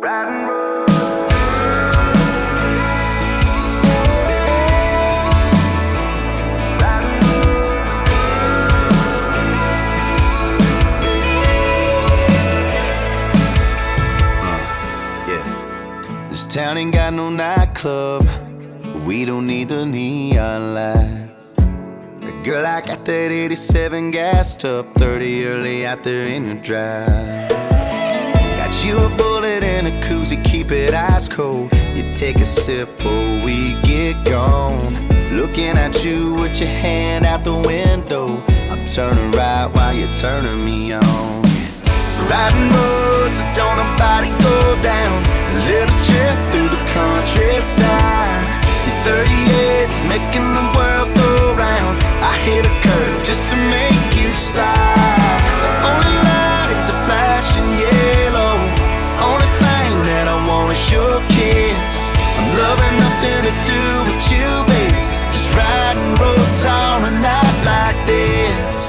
This town ain't got no nightclub. We don't need the neon lights. Girl, I got that 87 gassed up, 30 early out there in your drive. Got you a bullet and a koozie, keep it ice cold. You take a sip before we get gone. Looking at you with your hand out the window. I'm turning right while you're turning me on. Riding roads that don't nobody go down. A little trip through the countryside. These 38s making the world go round. I hit a curve just to make you stop. Do with you, baby. Just riding roads on a night like this.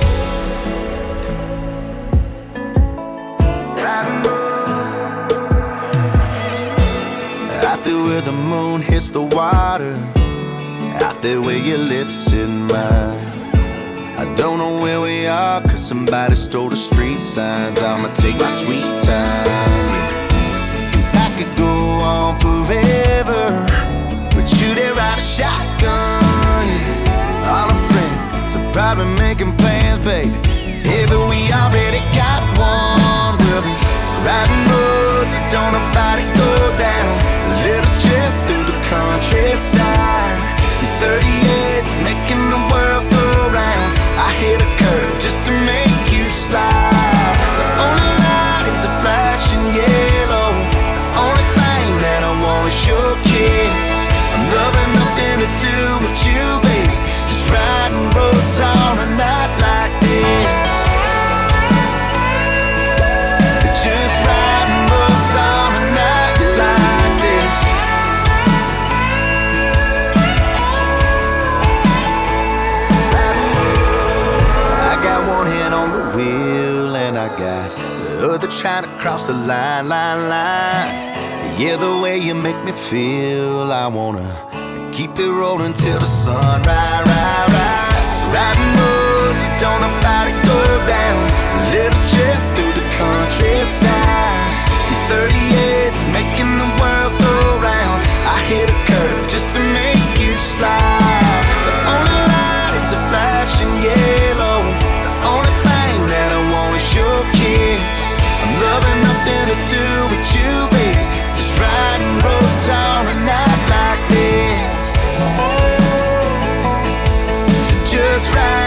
Riding roads. Out there where the moon hits the water. Out there where your lips in mine. I don't know where we are, cause somebody stole the street signs. I'ma take my sweet time. Shotgun. All our friends are probably making plans, baby. Yeah, but we already got one. We'll be riding roads that don't nobody go down. A little trip through the countryside. These 38s the and I got the other trying to cross the line, line, line. Yeah, the way you make me feel, I wanna keep it rolling till the sun rise, rise. Riding roads that don't just right.